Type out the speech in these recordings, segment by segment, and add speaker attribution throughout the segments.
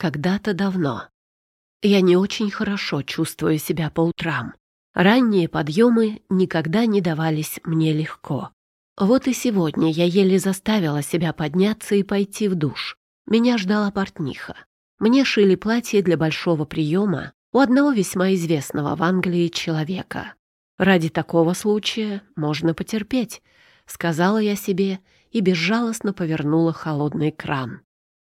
Speaker 1: когда-то давно. Я не очень хорошо чувствую себя по утрам. Ранние подъемы никогда не давались мне легко. Вот и сегодня я еле заставила себя подняться и пойти в душ. Меня ждала портниха. Мне шили платье для большого приема у одного весьма известного в Англии человека. Ради такого случая можно потерпеть, сказала я себе и безжалостно повернула холодный кран.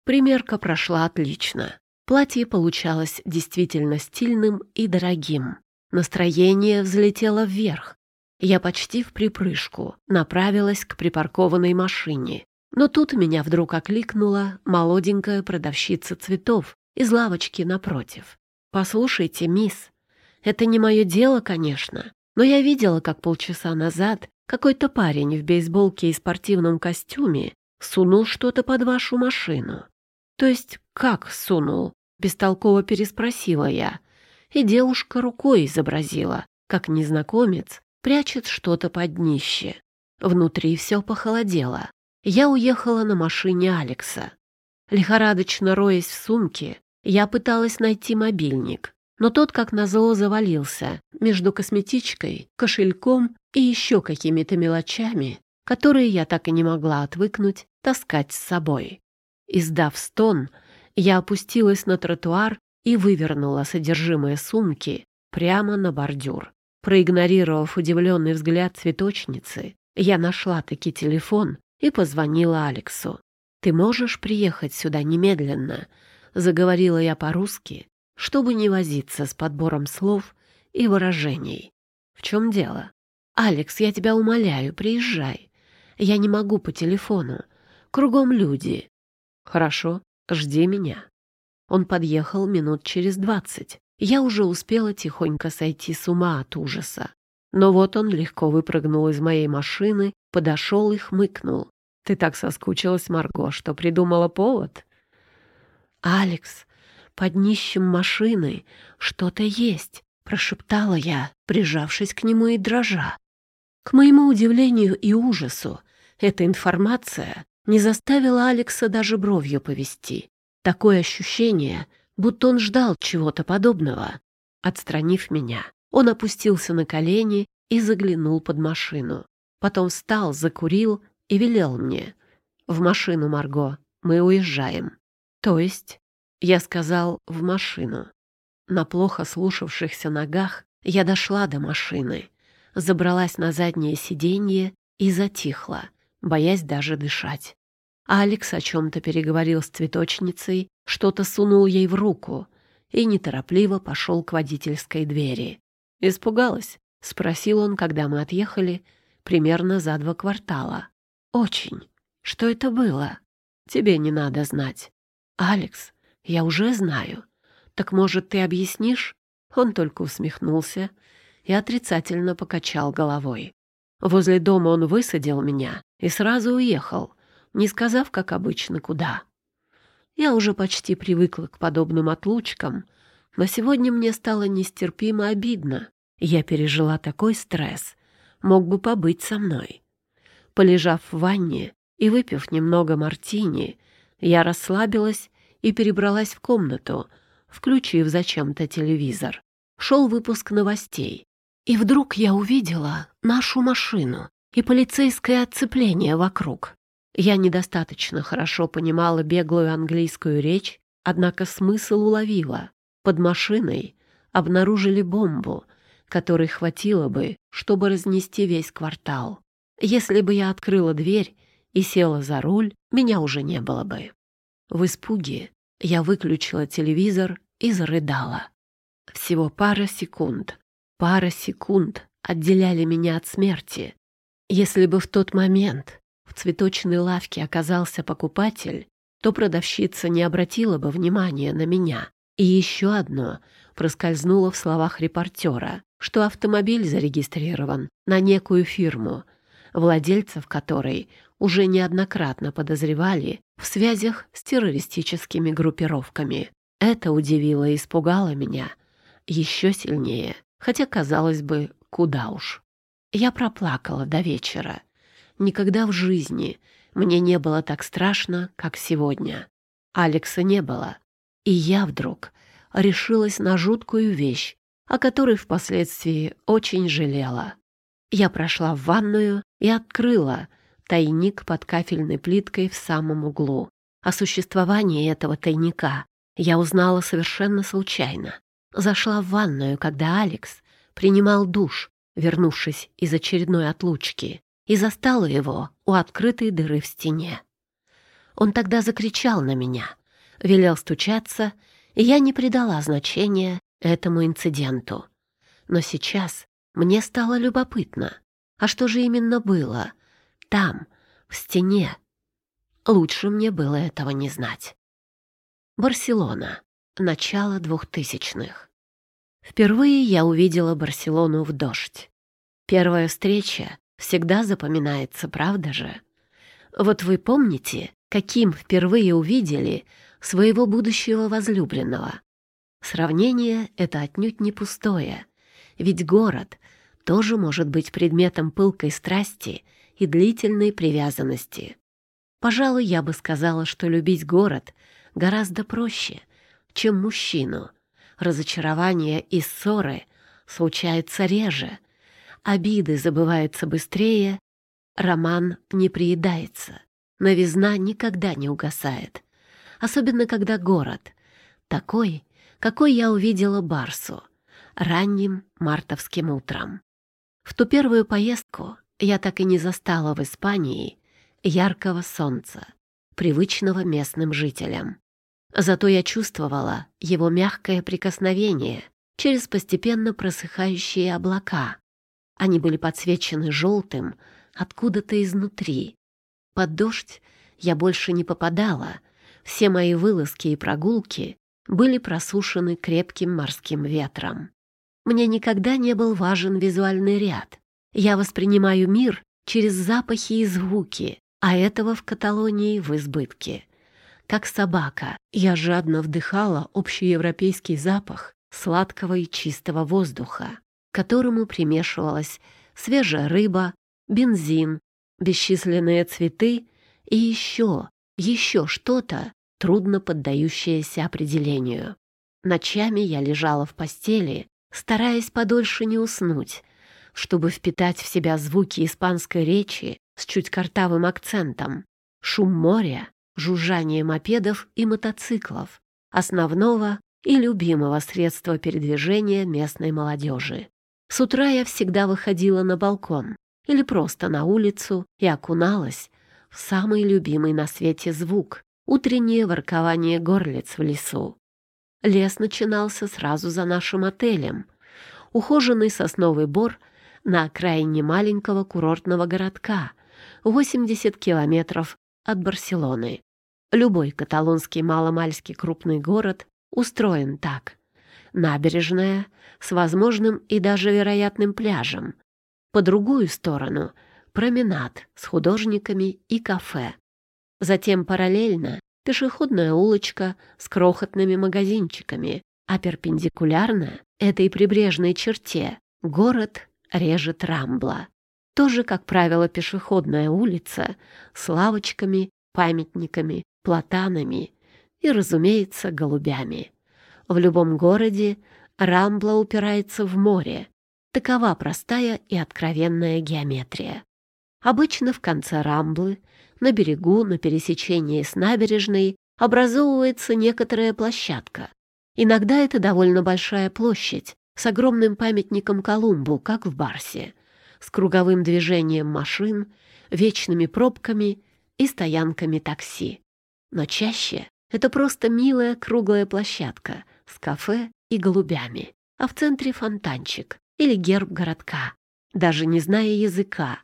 Speaker 1: Примерка прошла отлично. Платье получалось действительно стильным и дорогим. Настроение взлетело вверх. Я почти в припрыжку направилась к припаркованной машине. Но тут меня вдруг окликнула молоденькая продавщица цветов из лавочки напротив. «Послушайте, мисс, это не мое дело, конечно, но я видела, как полчаса назад какой-то парень в бейсболке и спортивном костюме сунул что-то под вашу машину. То есть как сунул? Бестолково переспросила я. И девушка рукой изобразила, как незнакомец прячет что-то под днище. Внутри все похолодело. Я уехала на машине Алекса. Лихорадочно роясь в сумке, я пыталась найти мобильник, но тот, как назло, завалился между косметичкой, кошельком и еще какими-то мелочами, которые я так и не могла отвыкнуть таскать с собой. Издав стон, я опустилась на тротуар и вывернула содержимое сумки прямо на бордюр. Проигнорировав удивленный взгляд цветочницы, я нашла-таки телефон и позвонила Алексу. «Ты можешь приехать сюда немедленно?» — заговорила я по-русски, чтобы не возиться с подбором слов и выражений. «В чем дело?» «Алекс, я тебя умоляю, приезжай. Я не могу по телефону. Кругом люди. «Хорошо, жди меня». Он подъехал минут через двадцать. Я уже успела тихонько сойти с ума от ужаса. Но вот он легко выпрыгнул из моей машины, подошел и хмыкнул. «Ты так соскучилась, Марго, что придумала повод?» «Алекс, под днищем машины что-то есть», — прошептала я, прижавшись к нему и дрожа. К моему удивлению и ужасу, эта информация не заставила Алекса даже бровью повести. Такое ощущение, будто он ждал чего-то подобного. Отстранив меня, он опустился на колени и заглянул под машину. Потом встал, закурил и велел мне. «В машину, Марго, мы уезжаем». «То есть?» Я сказал «в машину». На плохо слушавшихся ногах я дошла до машины, забралась на заднее сиденье и затихла, боясь даже дышать. Алекс о чем-то переговорил с цветочницей, что-то сунул ей в руку и неторопливо пошел к водительской двери. «Испугалась?» — спросил он, когда мы отъехали, примерно за два квартала. «Очень. Что это было?» «Тебе не надо знать». «Алекс, я уже знаю. Так, может, ты объяснишь?» Он только усмехнулся и отрицательно покачал головой. Возле дома он высадил меня и сразу уехал, не сказав, как обычно, куда. Я уже почти привыкла к подобным отлучкам, но сегодня мне стало нестерпимо обидно. Я пережила такой стресс, мог бы побыть со мной. Полежав в ванне и выпив немного мартини, я расслабилась и перебралась в комнату, включив зачем-то телевизор. Шел выпуск новостей. И вдруг я увидела нашу машину и полицейское отцепление вокруг. Я недостаточно хорошо понимала беглую английскую речь, однако смысл уловила. Под машиной обнаружили бомбу, которой хватило бы, чтобы разнести весь квартал. Если бы я открыла дверь и села за руль, меня уже не было бы. В испуге я выключила телевизор и зарыдала. Всего пара секунд. Пара секунд отделяли меня от смерти. Если бы в тот момент в цветочной лавке оказался покупатель, то продавщица не обратила бы внимания на меня. И еще одно проскользнуло в словах репортера, что автомобиль зарегистрирован на некую фирму, владельцев которой уже неоднократно подозревали в связях с террористическими группировками. Это удивило и испугало меня еще сильнее, хотя, казалось бы, куда уж. Я проплакала до вечера, Никогда в жизни мне не было так страшно, как сегодня. Алекса не было. И я вдруг решилась на жуткую вещь, о которой впоследствии очень жалела. Я прошла в ванную и открыла тайник под кафельной плиткой в самом углу. О существовании этого тайника я узнала совершенно случайно. Зашла в ванную, когда Алекс принимал душ, вернувшись из очередной отлучки, и застала его у открытой дыры в стене. Он тогда закричал на меня, велел стучаться, и я не придала значения этому инциденту. Но сейчас мне стало любопытно. А что же именно было? Там, в стене. Лучше мне было этого не знать. Барселона. Начало двухтысячных. Впервые я увидела Барселону в дождь. Первая встреча всегда запоминается, правда же? Вот вы помните, каким впервые увидели своего будущего возлюбленного? Сравнение — это отнюдь не пустое, ведь город тоже может быть предметом пылкой страсти и длительной привязанности. Пожалуй, я бы сказала, что любить город гораздо проще, чем мужчину. Разочарования и ссоры случаются реже, обиды забываются быстрее, роман не приедается, новизна никогда не угасает. Особенно, когда город такой, какой я увидела Барсу ранним мартовским утром. В ту первую поездку я так и не застала в Испании яркого солнца, привычного местным жителям. Зато я чувствовала его мягкое прикосновение через постепенно просыхающие облака. Они были подсвечены желтым откуда-то изнутри. Под дождь я больше не попадала. Все мои вылазки и прогулки были просушены крепким морским ветром. Мне никогда не был важен визуальный ряд. Я воспринимаю мир через запахи и звуки, а этого в Каталонии в избытке. Как собака, я жадно вдыхала общеевропейский запах сладкого и чистого воздуха, которому примешивалась свежая рыба, бензин, бесчисленные цветы и еще, еще что-то, трудно поддающееся определению. Ночами я лежала в постели стараясь подольше не уснуть, чтобы впитать в себя звуки испанской речи с чуть картавым акцентом, шум моря, жужжание мопедов и мотоциклов, основного и любимого средства передвижения местной молодежи. С утра я всегда выходила на балкон или просто на улицу и окуналась в самый любимый на свете звук — утреннее воркование горлиц в лесу. Лес начинался сразу за нашим отелем. Ухоженный сосновый бор на окраине маленького курортного городка, 80 километров от Барселоны. Любой каталонский маломальский крупный город устроен так. Набережная с возможным и даже вероятным пляжем. По другую сторону — променад с художниками и кафе. Затем параллельно пешеходная улочка с крохотными магазинчиками, а перпендикулярно этой прибрежной черте город режет Рамбла. Тоже, как правило, пешеходная улица с лавочками, памятниками, платанами и, разумеется, голубями. В любом городе Рамбла упирается в море. Такова простая и откровенная геометрия. Обычно в конце Рамблы на берегу, на пересечении с набережной, образовывается некоторая площадка. Иногда это довольно большая площадь с огромным памятником Колумбу, как в Барсе, с круговым движением машин, вечными пробками и стоянками такси. Но чаще это просто милая круглая площадка с кафе и голубями, а в центре фонтанчик или герб городка. Даже не зная языка,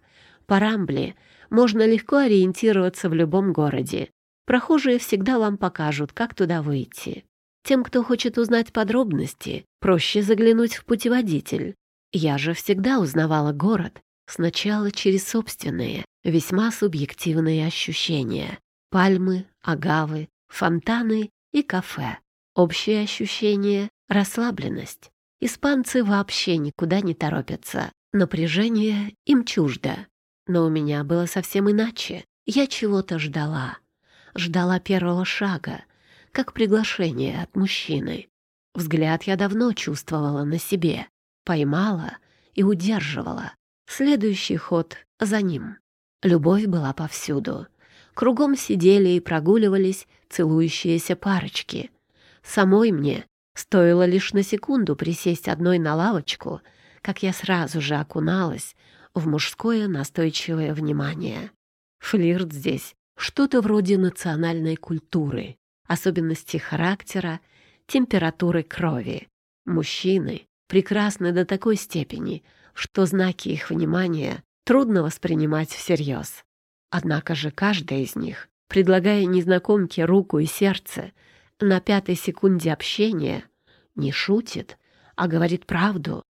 Speaker 1: по Рамбле можно легко ориентироваться в любом городе. Прохожие всегда вам покажут, как туда выйти. Тем, кто хочет узнать подробности, проще заглянуть в путеводитель. Я же всегда узнавала город сначала через собственные, весьма субъективные ощущения. Пальмы, агавы, фонтаны и кафе. Общее ощущение — расслабленность. Испанцы вообще никуда не торопятся. Напряжение им чуждо. Но у меня было совсем иначе. Я чего-то ждала. Ждала первого шага, как приглашение от мужчины. Взгляд я давно чувствовала на себе, поймала и удерживала. Следующий ход за ним. Любовь была повсюду. Кругом сидели и прогуливались целующиеся парочки. Самой мне стоило лишь на секунду присесть одной на лавочку, как я сразу же окуналась в мужское настойчивое внимание. Флирт здесь что-то вроде национальной культуры, особенности характера, температуры крови. Мужчины прекрасны до такой степени, что знаки их внимания трудно воспринимать всерьез. Однако же каждый из них, предлагая незнакомке руку и сердце, на пятой секунде общения не шутит, а говорит правду.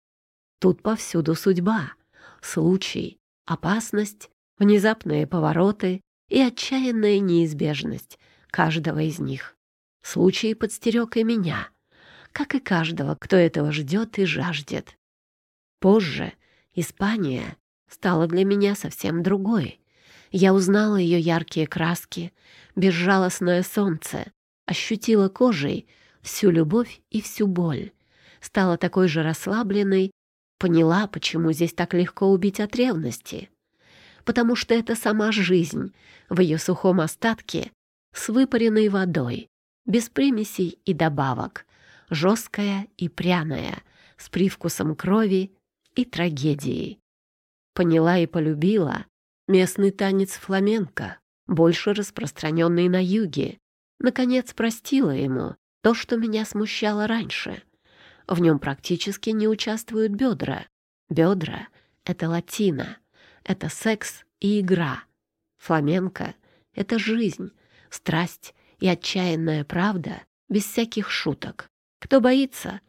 Speaker 1: Тут повсюду судьба, случай, опасность, внезапные повороты и отчаянная неизбежность каждого из них. Случай подстерег и меня, как и каждого, кто этого ждет и жаждет. Позже Испания стала для меня совсем другой. Я узнала ее яркие краски, безжалостное солнце, ощутила кожей всю любовь и всю боль, стала такой же расслабленной, поняла, почему здесь так легко убить от ревности. Потому что это сама жизнь в ее сухом остатке с выпаренной водой, без примесей и добавок, жесткая и пряная, с привкусом крови и трагедии. Поняла и полюбила местный танец фламенко, больше распространенный на юге. Наконец простила ему то, что меня смущало раньше. В нем практически не участвуют бедра. Бедра — это латина, это секс и игра. Фламенко — это жизнь, страсть и отчаянная правда без всяких шуток. Кто боится,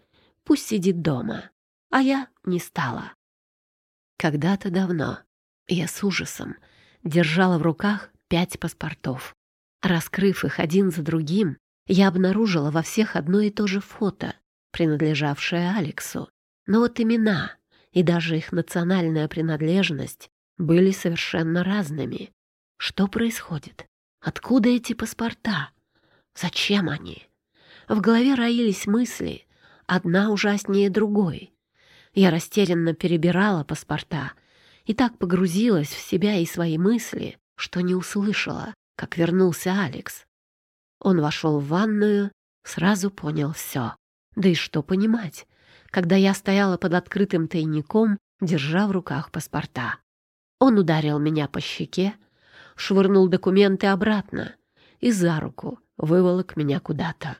Speaker 1: пусть сидит дома. А я не стала. Когда-то давно я с ужасом держала в руках пять паспортов. Раскрыв их один за другим, я обнаружила во всех одно и то же фото, принадлежавшее Алексу. Но вот имена и даже их национальная принадлежность были совершенно разными. Что происходит? Откуда эти паспорта? Зачем они? В голове роились мысли, одна ужаснее другой. Я растерянно перебирала паспорта и так погрузилась в себя и свои мысли, что не услышала, как вернулся Алекс. Он вошел в ванную, сразу понял все. Да и что понимать, когда я стояла под открытым тайником, держа в руках паспорта. Он ударил меня по щеке, швырнул документы обратно и за руку выволок меня куда-то.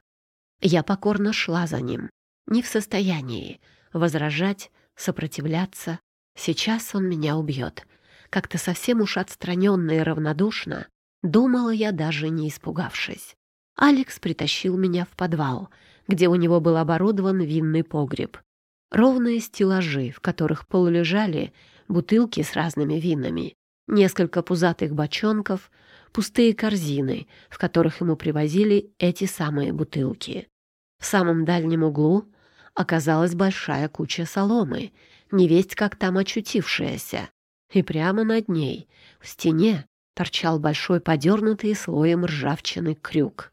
Speaker 1: Я покорно шла за ним, не в состоянии возражать, сопротивляться. Сейчас он меня убьет. Как-то совсем уж отстраненно и равнодушно, думала я, даже не испугавшись. Алекс притащил меня в подвал, где у него был оборудован винный погреб. Ровные стеллажи, в которых полулежали бутылки с разными винами, несколько пузатых бочонков, пустые корзины, в которых ему привозили эти самые бутылки. В самом дальнем углу оказалась большая куча соломы, невесть как там очутившаяся, и прямо над ней, в стене, торчал большой подернутый слоем ржавчины крюк.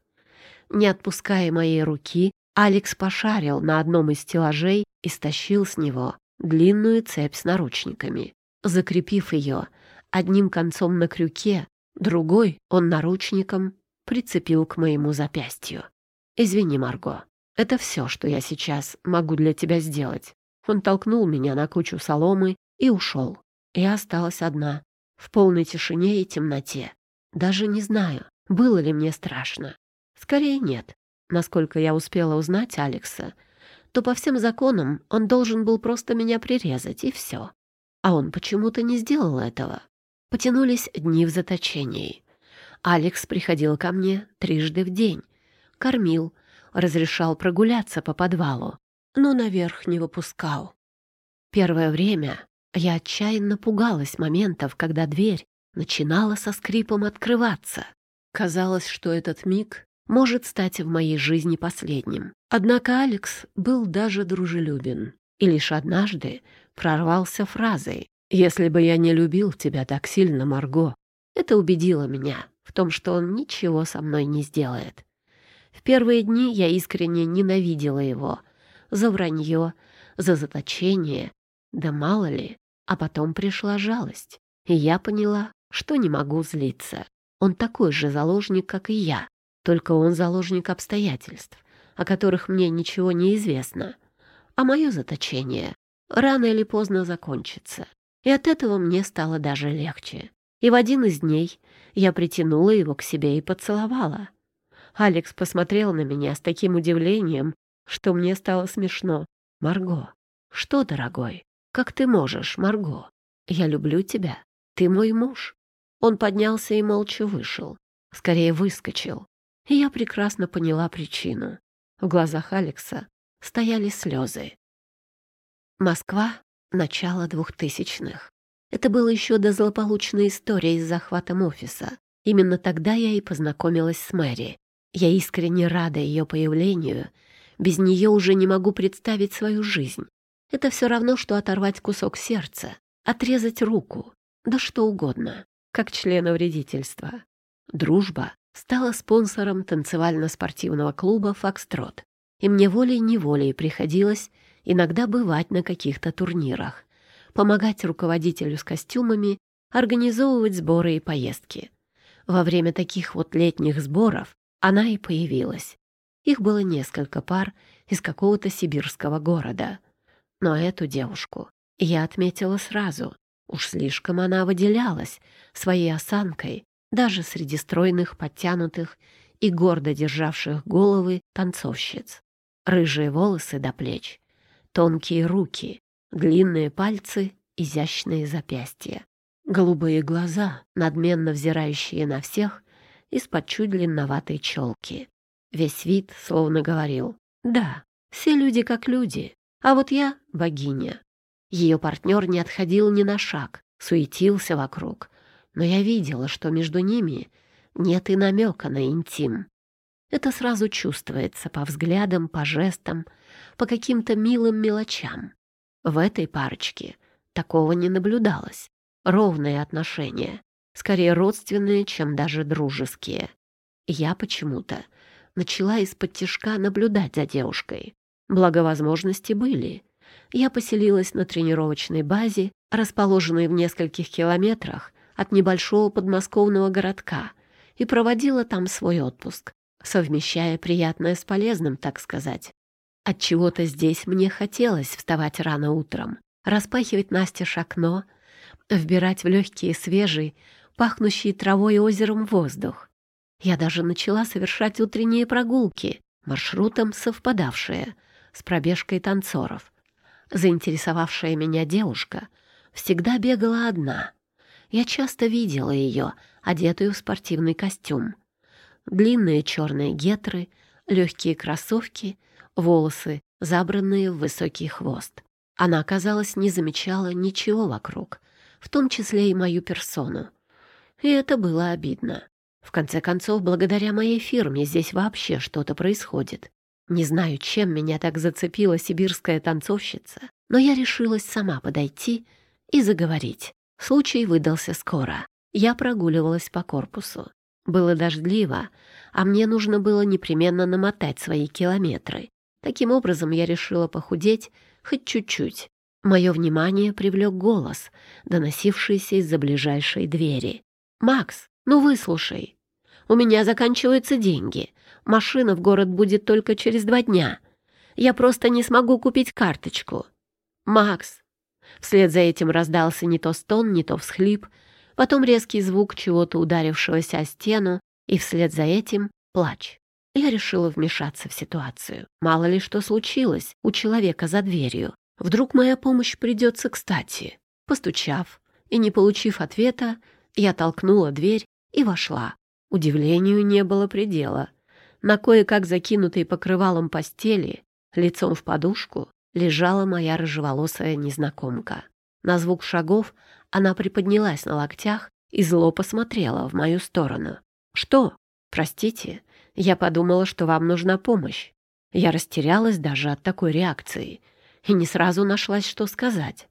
Speaker 1: Не отпуская моей руки, Алекс пошарил на одном из стеллажей и стащил с него длинную цепь с наручниками. Закрепив ее одним концом на крюке, другой он наручником прицепил к моему запястью. «Извини, Марго, это все, что я сейчас могу для тебя сделать». Он толкнул меня на кучу соломы и ушел. Я осталась одна, в полной тишине и темноте. Даже не знаю, было ли мне страшно. Скорее нет. Насколько я успела узнать Алекса, то по всем законам он должен был просто меня прирезать, и все. А он почему-то не сделал этого. Потянулись дни в заточении. Алекс приходил ко мне трижды в день. Кормил, разрешал прогуляться по подвалу, но наверх не выпускал. Первое время я отчаянно пугалась моментов, когда дверь начинала со скрипом открываться. Казалось, что этот миг может стать в моей жизни последним. Однако Алекс был даже дружелюбен и лишь однажды прорвался фразой «Если бы я не любил тебя так сильно, Марго», это убедило меня в том, что он ничего со мной не сделает. В первые дни я искренне ненавидела его. За вранье, за заточение. Да мало ли. А потом пришла жалость. И я поняла, что не могу злиться. Он такой же заложник, как и я. Только он заложник обстоятельств, о которых мне ничего не известно. А мое заточение рано или поздно закончится. И от этого мне стало даже легче. И в один из дней я притянула его к себе и поцеловала. Алекс посмотрел на меня с таким удивлением, что мне стало смешно. «Марго, что, дорогой? Как ты можешь, Марго? Я люблю тебя. Ты мой муж». Он поднялся и молча вышел. Скорее выскочил. И я прекрасно поняла причину. В глазах Алекса стояли слезы. Москва, начало двухтысячных. Это было еще до злополучной истории с захватом офиса. Именно тогда я и познакомилась с Мэри. Я искренне рада ее появлению. Без нее уже не могу представить свою жизнь. Это все равно, что оторвать кусок сердца, отрезать руку, да что угодно, как члена вредительства. Дружба стала спонсором танцевально-спортивного клуба «Фокстрот», и мне волей-неволей приходилось иногда бывать на каких-то турнирах, помогать руководителю с костюмами, организовывать сборы и поездки. Во время таких вот летних сборов она и появилась. Их было несколько пар из какого-то сибирского города. Но эту девушку я отметила сразу. Уж слишком она выделялась своей осанкой даже среди стройных, подтянутых и гордо державших головы танцовщиц. Рыжие волосы до плеч, тонкие руки, длинные пальцы, изящные запястья. Голубые глаза, надменно взирающие на всех, из-под чуть длинноватой челки. Весь вид словно говорил «Да, все люди как люди, а вот я — богиня». Ее партнер не отходил ни на шаг, суетился вокруг, но я видела, что между ними нет и намека на интим. Это сразу чувствуется по взглядам, по жестам, по каким-то милым мелочам. В этой парочке такого не наблюдалось. Ровные отношения, скорее родственные, чем даже дружеские. Я почему-то начала из-под тишка наблюдать за девушкой. Благо возможности были. Я поселилась на тренировочной базе, расположенной в нескольких километрах от небольшого подмосковного городка, и проводила там свой отпуск, совмещая приятное с полезным, так сказать. От чего то здесь мне хотелось вставать рано утром, распахивать настежь окно, вбирать в легкий свежий, пахнущий травой и озером воздух. Я даже начала совершать утренние прогулки, маршрутом совпадавшие с пробежкой танцоров. Заинтересовавшая меня девушка всегда бегала одна. Я часто видела ее, одетую в спортивный костюм. Длинные черные гетры, легкие кроссовки, волосы, забранные в высокий хвост. Она, казалось, не замечала ничего вокруг, в том числе и мою персону. И это было обидно. В конце концов, благодаря моей фирме здесь вообще что-то происходит. Не знаю, чем меня так зацепила сибирская танцовщица, но я решилась сама подойти и заговорить. Случай выдался скоро. Я прогуливалась по корпусу. Было дождливо, а мне нужно было непременно намотать свои километры. Таким образом, я решила похудеть хоть чуть-чуть. Мое внимание привлек голос, доносившийся из-за ближайшей двери. «Макс, ну выслушай. У меня заканчиваются деньги. Машина в город будет только через два дня. Я просто не смогу купить карточку. Макс!» Вслед за этим раздался не то стон, не то всхлип, потом резкий звук чего-то ударившегося о стену, и вслед за этим плач. Я решила вмешаться в ситуацию. Мало ли что случилось у человека за дверью. Вдруг моя помощь придется кстати. Постучав и не получив ответа, я толкнула дверь и вошла. Удивлению не было предела. На кое-как закинутой покрывалом постели, лицом в подушку, лежала моя рыжеволосая незнакомка. На звук шагов она приподнялась на локтях и зло посмотрела в мою сторону. «Что? Простите, я подумала, что вам нужна помощь. Я растерялась даже от такой реакции и не сразу нашлась, что сказать.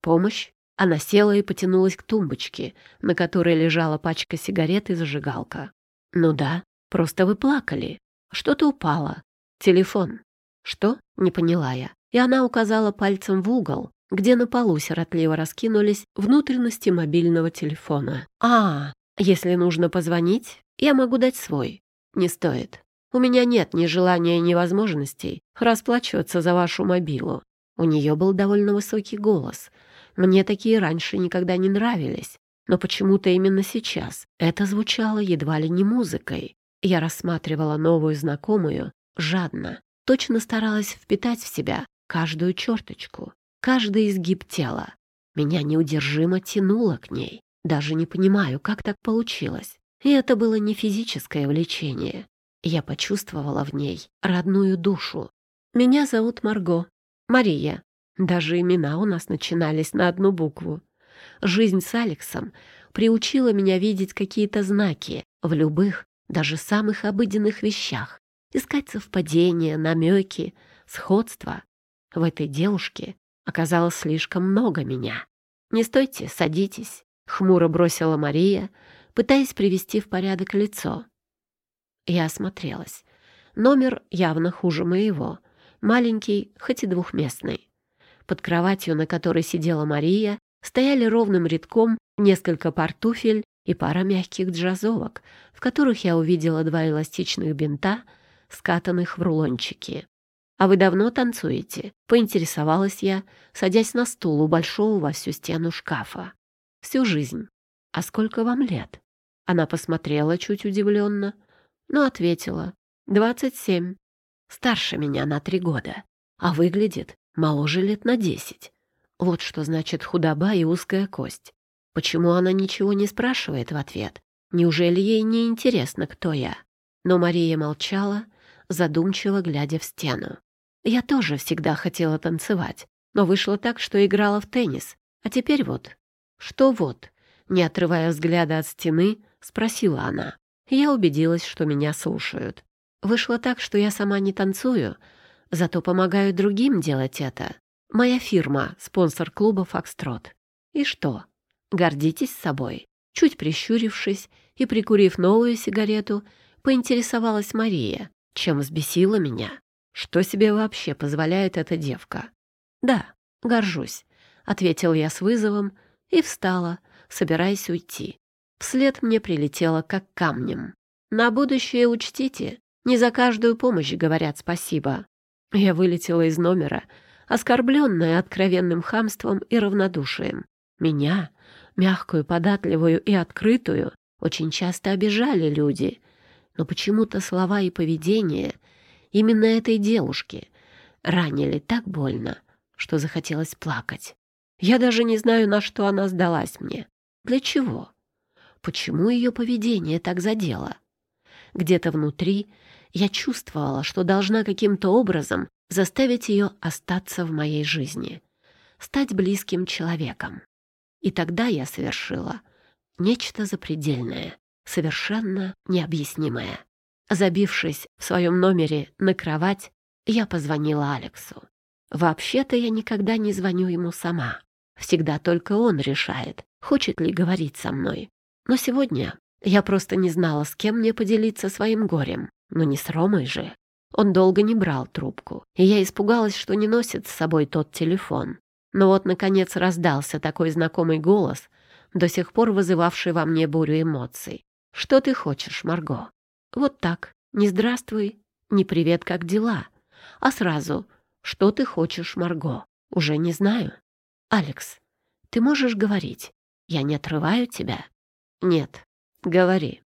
Speaker 1: Помощь? Она села и потянулась к тумбочке, на которой лежала пачка сигарет и зажигалка. «Ну да, просто вы плакали. Что-то упало. Телефон. Что? Не поняла я. И она указала пальцем в угол, где на полу сиротливо раскинулись внутренности мобильного телефона. А, если нужно позвонить, я могу дать свой. Не стоит. У меня нет ни желания, ни возможностей расплачиваться за вашу мобилу. У нее был довольно высокий голос. Мне такие раньше никогда не нравились. Но почему-то именно сейчас это звучало едва ли не музыкой. Я рассматривала новую знакомую жадно, точно старалась впитать в себя каждую черточку, каждый изгиб тела. Меня неудержимо тянуло к ней. Даже не понимаю, как так получилось. И это было не физическое влечение. Я почувствовала в ней родную душу. Меня зовут Марго. Мария. Даже имена у нас начинались на одну букву. Жизнь с Алексом приучила меня видеть какие-то знаки в любых, даже самых обыденных вещах. Искать совпадения, намеки, сходства. В этой девушке оказалось слишком много меня. «Не стойте, садитесь», — хмуро бросила Мария, пытаясь привести в порядок лицо. Я осмотрелась. Номер явно хуже моего. Маленький, хоть и двухместный. Под кроватью, на которой сидела Мария, стояли ровным рядком несколько пар туфель и пара мягких джазовок, в которых я увидела два эластичных бинта, скатанных в рулончики. «А вы давно танцуете?» — поинтересовалась я, садясь на стул у большого во всю стену шкафа. «Всю жизнь. А сколько вам лет?» Она посмотрела чуть удивленно, но ответила. «Двадцать семь. Старше меня на три года, а выглядит моложе лет на десять. Вот что значит худоба и узкая кость. Почему она ничего не спрашивает в ответ? Неужели ей не интересно, кто я? Но Мария молчала, задумчиво глядя в стену. Я тоже всегда хотела танцевать, но вышло так, что играла в теннис. А теперь вот. Что вот? Не отрывая взгляда от стены, спросила она. Я убедилась, что меня слушают. Вышло так, что я сама не танцую, зато помогаю другим делать это. Моя фирма — спонсор клуба «Фокстрот». И что? Гордитесь собой?» Чуть прищурившись и прикурив новую сигарету, поинтересовалась Мария, чем взбесила меня. Что себе вообще позволяет эта девка? «Да, горжусь», — ответил я с вызовом и встала, собираясь уйти. Вслед мне прилетело как камнем. «На будущее учтите, не за каждую помощь говорят спасибо». Я вылетела из номера, оскорбленная откровенным хамством и равнодушием. Меня, мягкую, податливую и открытую, очень часто обижали люди, но почему-то слова и поведение именно этой девушки ранили так больно, что захотелось плакать. Я даже не знаю, на что она сдалась мне. Для чего? Почему ее поведение так задело? Где-то внутри я чувствовала, что должна каким-то образом заставить ее остаться в моей жизни, стать близким человеком. И тогда я совершила нечто запредельное, совершенно необъяснимое. Забившись в своем номере на кровать, я позвонила Алексу. Вообще-то я никогда не звоню ему сама. Всегда только он решает, хочет ли говорить со мной. Но сегодня я просто не знала, с кем мне поделиться своим горем. Но не с Ромой же. Он долго не брал трубку, и я испугалась, что не носит с собой тот телефон. Но вот, наконец, раздался такой знакомый голос, до сих пор вызывавший во мне бурю эмоций. «Что ты хочешь, Марго?» Вот так. Не здравствуй, не привет, как дела, а сразу «Что ты хочешь, Марго?» Уже не знаю. «Алекс, ты можешь говорить? Я не отрываю тебя?» «Нет, говори».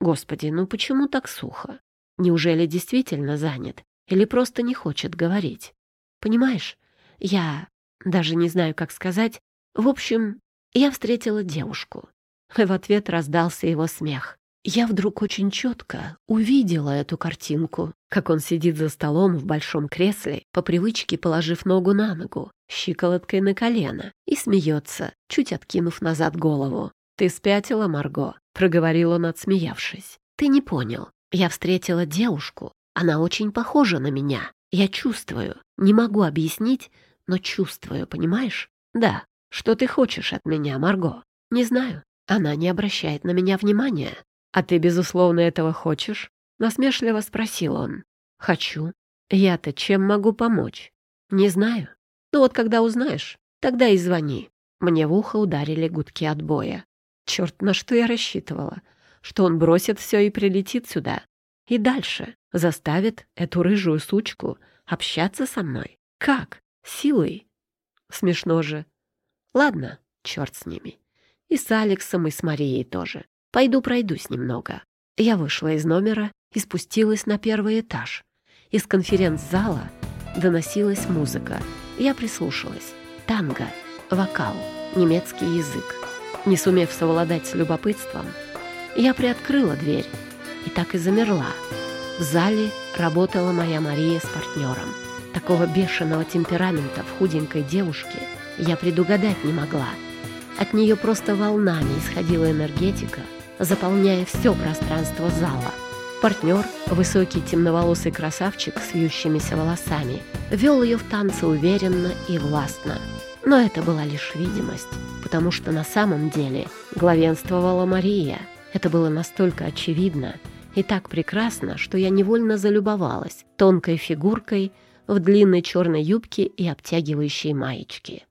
Speaker 1: «Господи, ну почему так сухо? Неужели действительно занят или просто не хочет говорить? Понимаешь, я даже не знаю, как сказать. В общем, я встретила девушку. В ответ раздался его смех. Я вдруг очень четко увидела эту картинку, как он сидит за столом в большом кресле, по привычке положив ногу на ногу, щиколоткой на колено, и смеется, чуть откинув назад голову. «Ты спятила, Марго?» — проговорил он, отсмеявшись. «Ты не понял. Я встретила девушку. Она очень похожа на меня. Я чувствую. Не могу объяснить, но чувствую, понимаешь? Да. Что ты хочешь от меня, Марго? Не знаю. Она не обращает на меня внимания. А ты, безусловно, этого хочешь? Насмешливо спросил он. «Хочу. Я-то чем могу помочь?» «Не знаю. Ну вот когда узнаешь, тогда и звони». Мне в ухо ударили гудки отбоя. Черт, на что я рассчитывала? Что он бросит все и прилетит сюда. И дальше заставит эту рыжую сучку общаться со мной. Как? Силой? Смешно же. Ладно, черт с ними. И с Алексом, и с Марией тоже. Пойду пройдусь немного. Я вышла из номера и спустилась на первый этаж. Из конференц-зала доносилась музыка. Я прислушалась. Танго, вокал, немецкий язык. Не сумев совладать с любопытством, я приоткрыла дверь и так и замерла. В зале работала моя Мария с партнером. Такого бешеного темперамента в худенькой девушке я предугадать не могла. От нее просто волнами исходила энергетика, заполняя все пространство зала. Партнер, высокий темноволосый красавчик с вьющимися волосами, вел ее в танце уверенно и властно. Но это была лишь видимость, потому что на самом деле главенствовала Мария. Это было настолько очевидно и так прекрасно, что я невольно залюбовалась тонкой фигуркой в длинной черной юбке и обтягивающей маечке.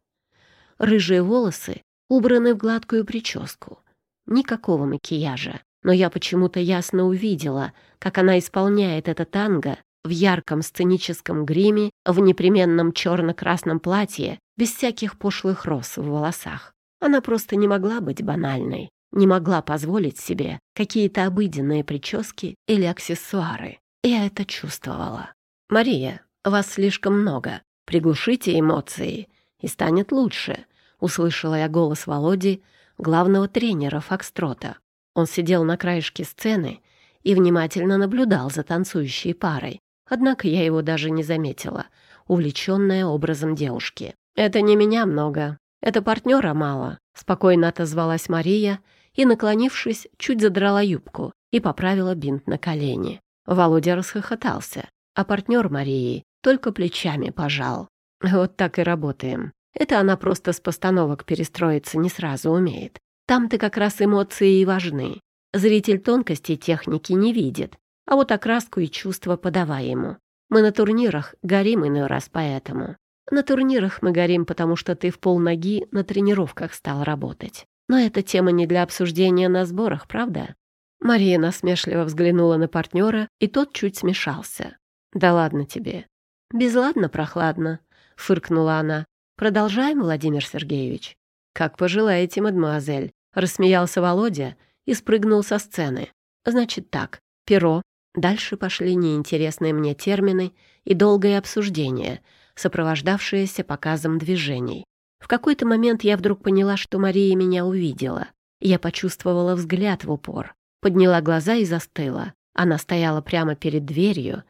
Speaker 1: Рыжие волосы убраны в гладкую прическу. Никакого макияжа, но я почему-то ясно увидела, как она исполняет это танго в ярком сценическом гриме, в непременном черно-красном платье, без всяких пошлых роз в волосах. Она просто не могла быть банальной, не могла позволить себе какие-то обыденные прически или аксессуары. Я это чувствовала. «Мария, вас слишком много. Приглушите эмоции, и станет лучше», — услышала я голос Володи, главного тренера Фокстрота. Он сидел на краешке сцены и внимательно наблюдал за танцующей парой. Однако я его даже не заметила, увлеченная образом девушки. «Это не меня много, это партнера мало», — спокойно отозвалась Мария и, наклонившись, чуть задрала юбку и поправила бинт на колени. Володя расхохотался, а партнер Марии только плечами пожал. «Вот так и работаем. Это она просто с постановок перестроиться не сразу умеет. Там-то как раз эмоции и важны. Зритель тонкостей техники не видит, а вот окраску и чувства подавай ему. Мы на турнирах горим иной раз поэтому. На турнирах мы горим, потому что ты в полноги на тренировках стал работать. Но эта тема не для обсуждения на сборах, правда? Мария насмешливо взглянула на партнера, и тот чуть смешался. «Да ладно тебе». «Безладно, прохладно», — фыркнула она. «Продолжаем, Владимир Сергеевич?» «Как пожелаете, мадемуазель», — рассмеялся Володя и спрыгнул со сцены. «Значит так, перо». Дальше пошли неинтересные мне термины и долгое обсуждение, сопровождавшееся показом движений. В какой-то момент я вдруг поняла, что Мария меня увидела. Я почувствовала взгляд в упор, подняла глаза и застыла. Она стояла прямо перед дверью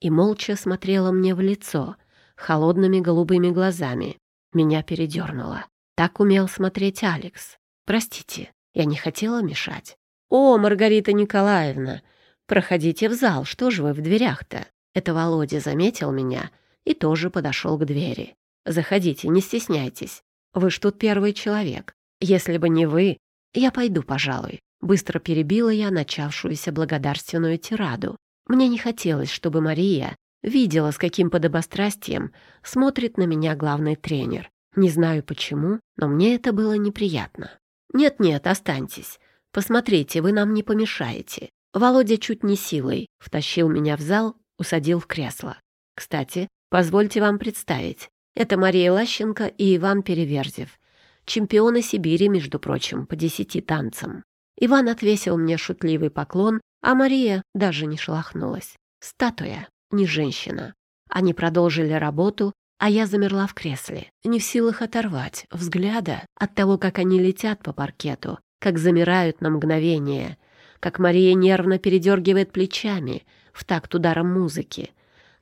Speaker 1: и молча смотрела мне в лицо холодными голубыми глазами. Меня передернуло. Так умел смотреть Алекс. Простите, я не хотела мешать. «О, Маргарита Николаевна, проходите в зал, что же вы в дверях-то?» Это Володя заметил меня и тоже подошел к двери. «Заходите, не стесняйтесь. Вы ж тут первый человек. Если бы не вы, я пойду, пожалуй». Быстро перебила я начавшуюся благодарственную тираду. Мне не хотелось, чтобы Мария Видела, с каким подобострастием смотрит на меня главный тренер. Не знаю почему, но мне это было неприятно. «Нет-нет, останьтесь. Посмотрите, вы нам не помешаете». Володя чуть не силой втащил меня в зал, усадил в кресло. «Кстати, позвольте вам представить. Это Мария Лащенко и Иван Переверзев. Чемпионы Сибири, между прочим, по десяти танцам». Иван отвесил мне шутливый поклон, а Мария даже не шелохнулась. Статуя не женщина. Они продолжили работу, а я замерла в кресле, не в силах оторвать взгляда от того, как они летят по паркету, как замирают на мгновение, как Мария нервно передергивает плечами в такт ударом музыки,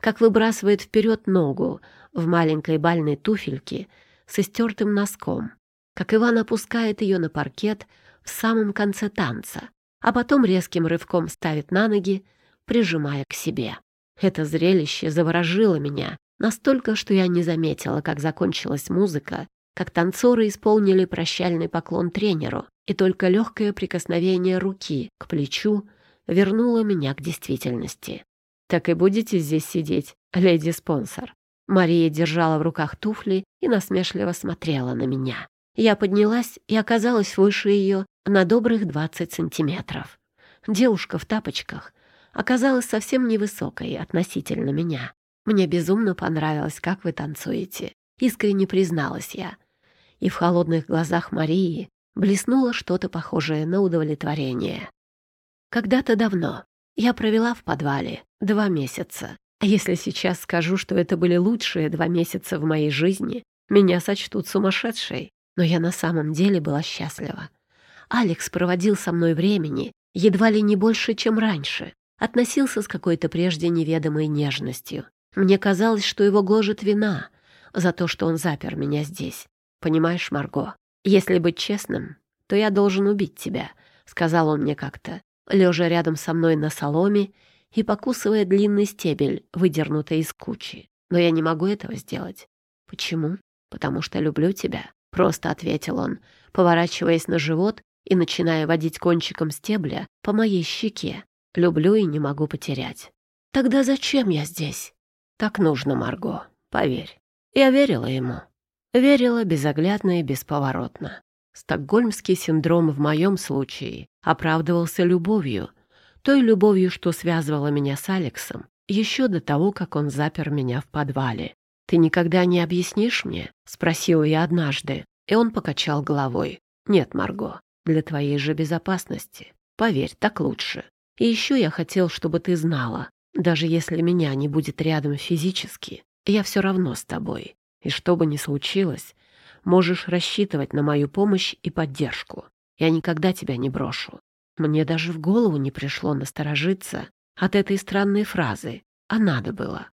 Speaker 1: как выбрасывает вперед ногу в маленькой бальной туфельке с истертым носком, как Иван опускает ее на паркет в самом конце танца, а потом резким рывком ставит на ноги, прижимая к себе. Это зрелище заворожило меня настолько, что я не заметила, как закончилась музыка, как танцоры исполнили прощальный поклон тренеру, и только легкое прикосновение руки к плечу вернуло меня к действительности. «Так и будете здесь сидеть, леди-спонсор?» Мария держала в руках туфли и насмешливо смотрела на меня. Я поднялась и оказалась выше ее на добрых двадцать сантиметров. Девушка в тапочках оказалась совсем невысокой относительно меня. Мне безумно понравилось, как вы танцуете. Искренне призналась я. И в холодных глазах Марии блеснуло что-то похожее на удовлетворение. Когда-то давно я провела в подвале два месяца. Если сейчас скажу, что это были лучшие два месяца в моей жизни, меня сочтут сумасшедшей. Но я на самом деле была счастлива. Алекс проводил со мной времени едва ли не больше, чем раньше. Относился с какой-то прежде неведомой нежностью. Мне казалось, что его гложет вина за то, что он запер меня здесь. Понимаешь, Марго, если быть честным, то я должен убить тебя, сказал он мне как-то, лежа рядом со мной на соломе и покусывая длинный стебель, выдернутый из кучи. Но я не могу этого сделать. Почему? Потому что люблю тебя, просто ответил он, поворачиваясь на живот и начиная водить кончиком стебля по моей щеке. Люблю и не могу потерять. Тогда зачем я здесь? Так нужно, Марго, поверь. Я верила ему. Верила безоглядно и бесповоротно. Стокгольмский синдром в моем случае оправдывался любовью, той любовью, что связывала меня с Алексом еще до того, как он запер меня в подвале. «Ты никогда не объяснишь мне?» — спросила я однажды, и он покачал головой. «Нет, Марго, для твоей же безопасности. Поверь, так лучше. И еще я хотел, чтобы ты знала, даже если меня не будет рядом физически, я все равно с тобой. И что бы ни случилось, можешь рассчитывать на мою помощь и поддержку. Я никогда тебя не брошу. Мне даже в голову не пришло насторожиться от этой странной фразы, а надо было.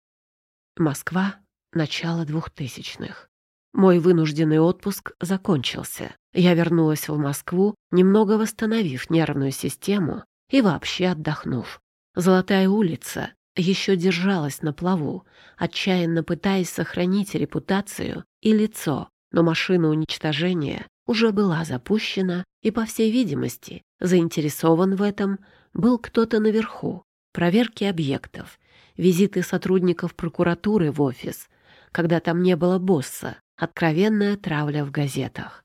Speaker 1: Москва, начало двухтысячных. Мой вынужденный отпуск закончился. Я вернулась в Москву, немного восстановив нервную систему и вообще отдохнув. Золотая улица еще держалась на плаву, отчаянно пытаясь сохранить репутацию и лицо, но машина уничтожения уже была запущена, и, по всей видимости, заинтересован в этом был кто-то наверху. Проверки объектов, визиты сотрудников прокуратуры в офис, когда там не было босса, откровенная травля в газетах.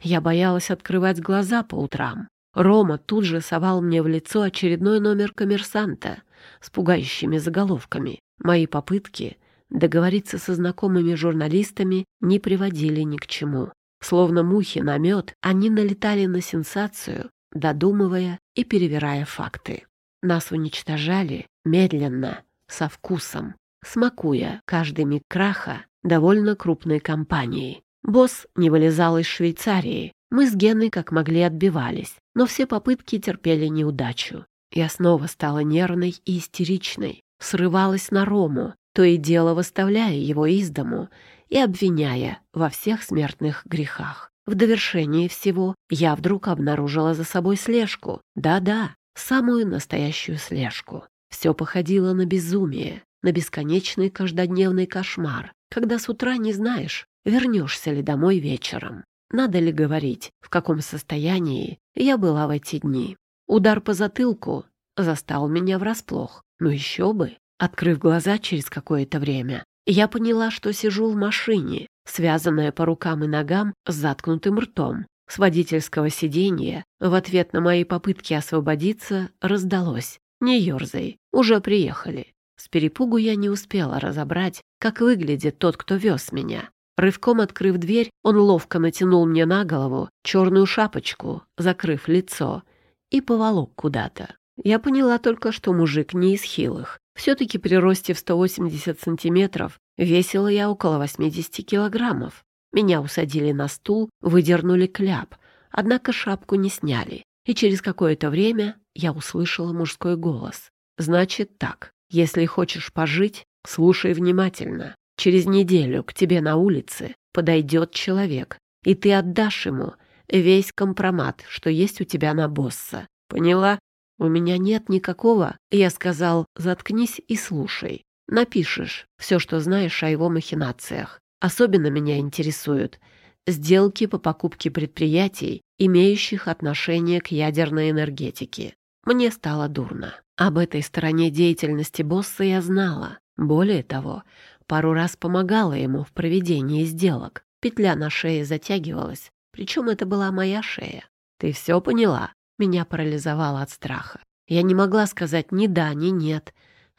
Speaker 1: Я боялась открывать глаза по утрам. Рома тут же совал мне в лицо очередной номер коммерсанта с пугающими заголовками. Мои попытки договориться со знакомыми журналистами не приводили ни к чему. Словно мухи на мед, они налетали на сенсацию, додумывая и перевирая факты. Нас уничтожали медленно, со вкусом, смакуя каждый миг краха довольно крупной компании. Босс не вылезал из Швейцарии. Мы с Геной как могли отбивались, но все попытки терпели неудачу. Я снова стала нервной и истеричной, срывалась на Рому, то и дело выставляя его из дому и обвиняя во всех смертных грехах. В довершении всего я вдруг обнаружила за собой слежку. Да-да, самую настоящую слежку. Все походило на безумие, на бесконечный каждодневный кошмар, когда с утра не знаешь, вернешься ли домой вечером. Надо ли говорить, в каком состоянии я была в эти дни. Удар по затылку застал меня врасплох. Ну еще бы. Открыв глаза через какое-то время, я поняла, что сижу в машине, связанная по рукам и ногам с заткнутым ртом. С водительского сиденья в ответ на мои попытки освободиться раздалось. «Не ерзай, уже приехали». С перепугу я не успела разобрать, как выглядит тот, кто вез меня. Рывком открыв дверь, он ловко натянул мне на голову черную шапочку, закрыв лицо, и поволок куда-то. Я поняла только, что мужик не из хилых. Все-таки при росте в 180 сантиметров весила я около 80 килограммов. Меня усадили на стул, выдернули кляп, однако шапку не сняли. И через какое-то время я услышала мужской голос. «Значит так, если хочешь пожить, слушай внимательно. Через неделю к тебе на улице подойдет человек, и ты отдашь ему весь компромат, что есть у тебя на босса. Поняла? У меня нет никакого. Я сказал, заткнись и слушай. Напишешь все, что знаешь о его махинациях. Особенно меня интересуют сделки по покупке предприятий, имеющих отношение к ядерной энергетике. Мне стало дурно. Об этой стороне деятельности босса я знала. Более того, пару раз помогала ему в проведении сделок. Петля на шее затягивалась, причем это была моя шея. «Ты все поняла?» Меня парализовало от страха. Я не могла сказать ни да, ни нет.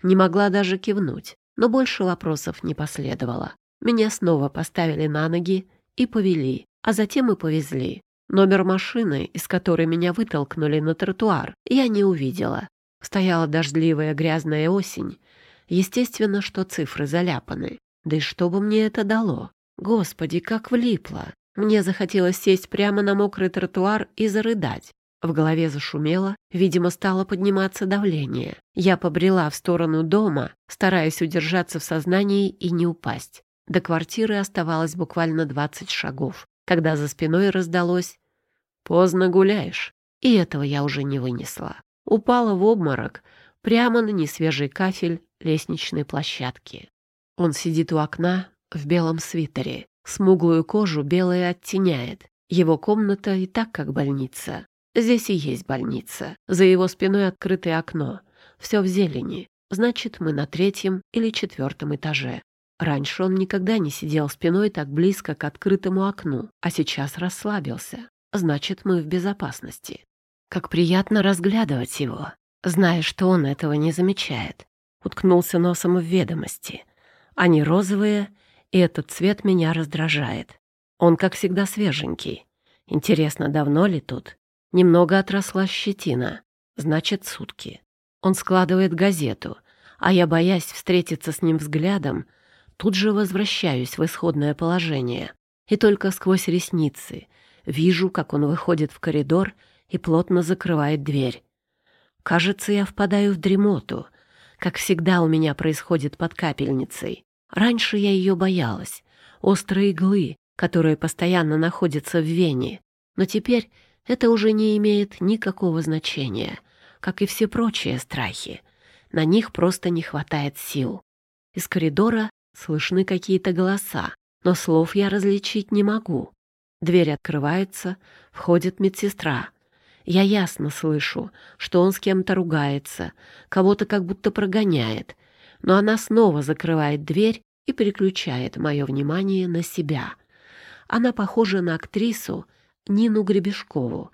Speaker 1: Не могла даже кивнуть. Но больше вопросов не последовало. Меня снова поставили на ноги и повели, а затем и повезли. Номер машины, из которой меня вытолкнули на тротуар, я не увидела. Стояла дождливая грязная осень. Естественно, что цифры заляпаны. Да и что бы мне это дало? Господи, как влипло! Мне захотелось сесть прямо на мокрый тротуар и зарыдать. В голове зашумело, видимо, стало подниматься давление. Я побрела в сторону дома, стараясь удержаться в сознании и не упасть. До квартиры оставалось буквально двадцать шагов, когда за спиной раздалось «Поздно гуляешь». И этого я уже не вынесла. Упала в обморок прямо на несвежий кафель лестничной площадки. Он сидит у окна в белом свитере, смуглую кожу белое оттеняет. Его комната и так как больница. Здесь и есть больница. За его спиной открытое окно. Все в зелени. Значит, мы на третьем или четвертом этаже. Раньше он никогда не сидел спиной так близко к открытому окну, а сейчас расслабился. Значит, мы в безопасности. Как приятно разглядывать его, зная, что он этого не замечает. Уткнулся носом в ведомости. Они розовые, и этот цвет меня раздражает. Он, как всегда, свеженький. Интересно, давно ли тут? Немного отросла щетина. Значит, сутки. Он складывает газету, а я, боясь встретиться с ним взглядом, тут же возвращаюсь в исходное положение. И только сквозь ресницы вижу, как он выходит в коридор и плотно закрывает дверь. Кажется, я впадаю в дремоту, как всегда у меня происходит под капельницей. Раньше я ее боялась, острой иглы, которая постоянно находится в вене. Но теперь это уже не имеет никакого значения, как и все прочие страхи. На них просто не хватает сил. Из коридора слышны какие-то голоса, но слов я различить не могу. Дверь открывается, входит медсестра. Я ясно слышу, что он с кем-то ругается, кого-то как будто прогоняет, но она снова закрывает дверь и переключает мое внимание на себя. Она похожа на актрису, Нину Гребешкову.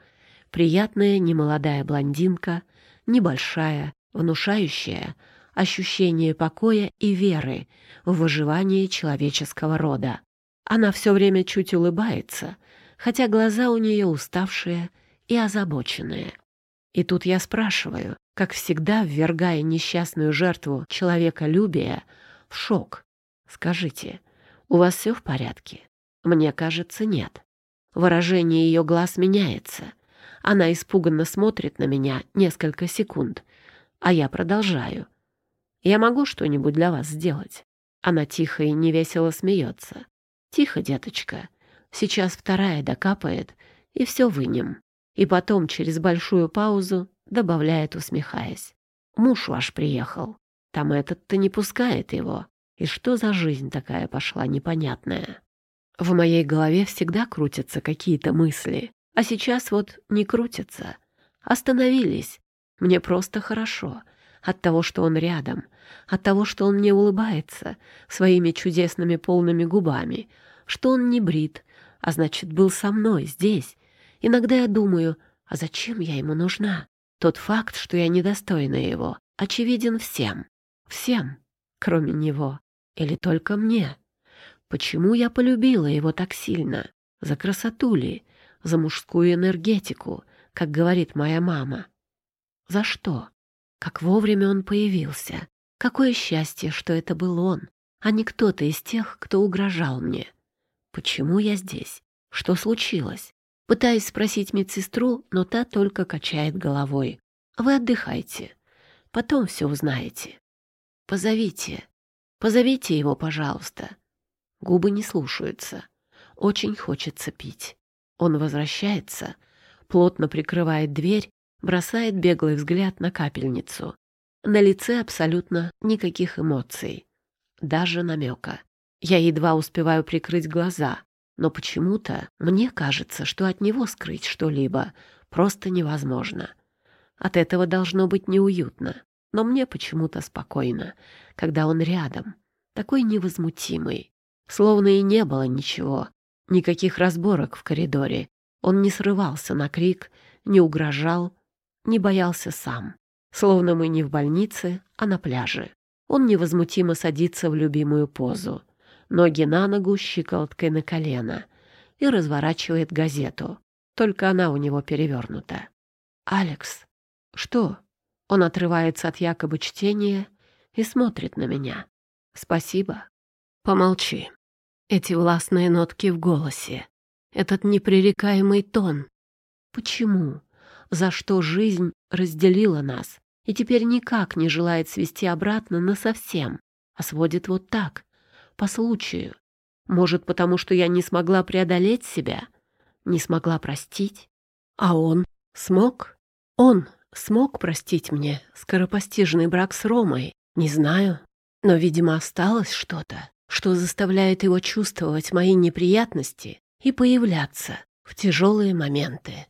Speaker 1: Приятная немолодая блондинка, небольшая, внушающая ощущение покоя и веры в выживание человеческого рода. Она все время чуть улыбается, хотя глаза у нее уставшие и озабоченные. И тут я спрашиваю, как всегда ввергая несчастную жертву человеколюбия в шок. «Скажите, у вас все в порядке?» Мне кажется, нет. Выражение ее глаз меняется. Она испуганно смотрит на меня несколько секунд, а я продолжаю. «Я могу что-нибудь для вас сделать?» Она тихо и невесело смеется. «Тихо, деточка. Сейчас вторая докапает, и все вынем». И потом, через большую паузу, добавляет, усмехаясь. «Муж ваш приехал. Там этот-то не пускает его. И что за жизнь такая пошла непонятная?» В моей голове всегда крутятся какие-то мысли, а сейчас вот не крутятся. Остановились. Мне просто хорошо от того, что он рядом, от того, что он мне улыбается своими чудесными полными губами, что он не брит, а значит, был со мной здесь. Иногда я думаю, а зачем я ему нужна? Тот факт, что я недостойна его, очевиден всем. Всем, кроме него. Или только мне. Почему я полюбила его так сильно? За красоту ли? За мужскую энергетику, как говорит моя мама? За что? Как вовремя он появился? Какое счастье, что это был он, а не кто-то из тех, кто угрожал мне. Почему я здесь? Что случилось? Пытаюсь спросить медсестру, но та только качает головой. Вы отдыхайте. Потом все узнаете. Позовите. Позовите его, пожалуйста. Губы не слушаются. Очень хочется пить. Он возвращается, плотно прикрывает дверь, бросает беглый взгляд на капельницу. На лице абсолютно никаких эмоций. Даже намека. Я едва успеваю прикрыть глаза, но почему-то мне кажется, что от него скрыть что-либо просто невозможно. От этого должно быть неуютно. Но мне почему-то спокойно, когда он рядом, такой невозмутимый. Словно и не было ничего, никаких разборок в коридоре. Он не срывался на крик, не угрожал, не боялся сам. Словно мы не в больнице, а на пляже. Он невозмутимо садится в любимую позу. Ноги на ногу, щиколоткой на колено. И разворачивает газету. Только она у него перевернута. «Алекс, что?» Он отрывается от якобы чтения и смотрит на меня. «Спасибо. Помолчи. Эти властные нотки в голосе. Этот непререкаемый тон. Почему? За что жизнь разделила нас и теперь никак не желает свести обратно на совсем, а сводит вот так, по случаю? Может, потому что я не смогла преодолеть себя, не смогла простить? А он смог? Он смог простить мне скоропостижный брак с Ромой? Не знаю. Но, видимо, осталось что-то, что заставляет его чувствовать мои неприятности и появляться в тяжелые моменты.